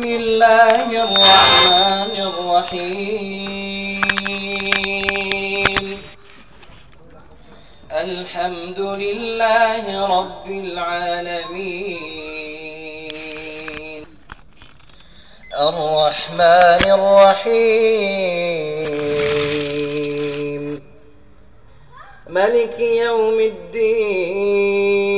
بسم الله الرحمن الرحيم الحمد لله رب العالمين الرحمن الرحيم ملك يوم الدين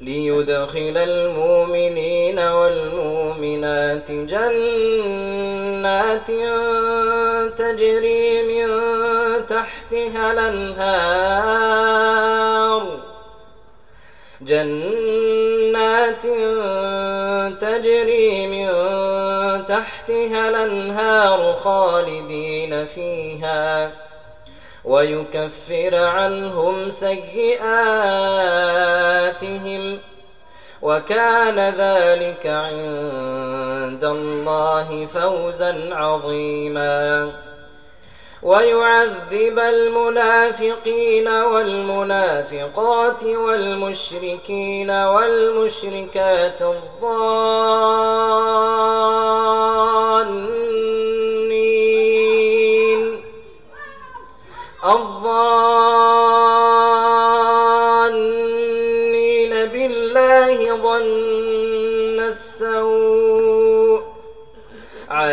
ليدخل المؤمنين والمؤمنات جنات تجري من تحتها الأنهار. جنات تجري من تحتها الأنهار خالدين فيها. ويكفر عنهم سيئاتهم وكان ذلك عند الله فوزا عظيما. ويعذب المنافقين والمنافقات والمشركين والمشركات الظانين. الظانين.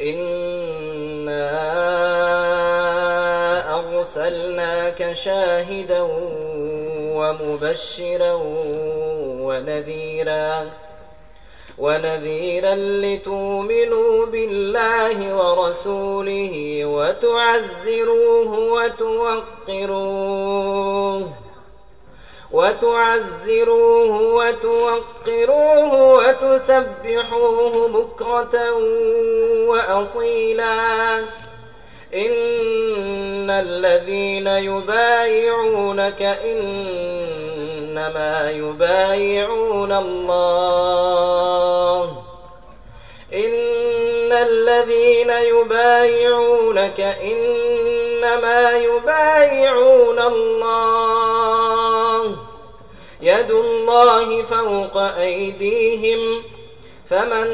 إنا أرسلناك شاهدا ومبشرا ونذيرا ونذيرا لتؤمنوا بالله ورسوله وتعزروه وتوقروه وتعزروه وتوقروه وتسبحوه بكرة وأصيلا. إن الذين يبايعونك إنما يبايعون الله. إن الذين يبايعونك إنما يبايعون الله. يد الله فوق أيديهم فمن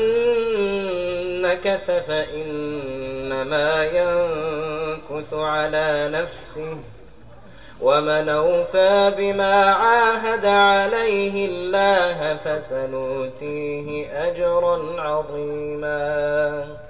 نكث فإنما ينكث على نفسه ومن أوفى بما عاهد عليه الله فسنؤتيه أجرا عظيما.